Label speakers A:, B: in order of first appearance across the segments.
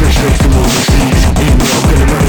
A: Restricts the movies, email, gonna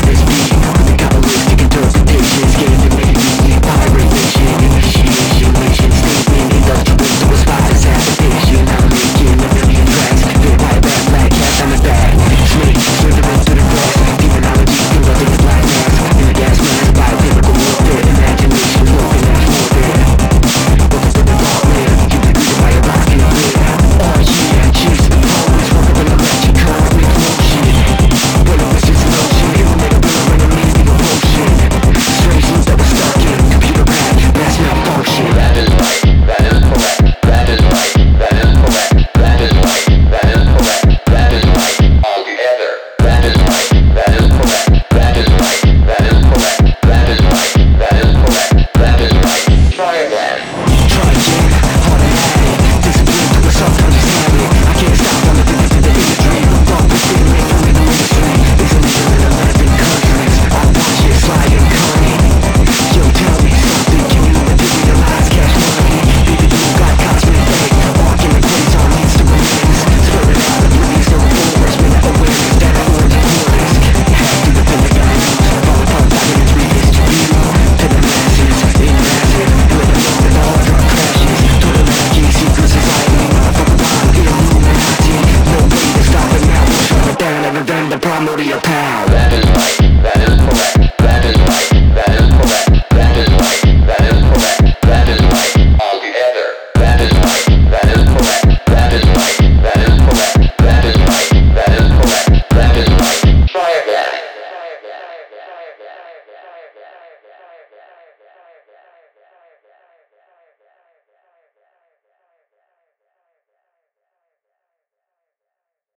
A: I'm out your power.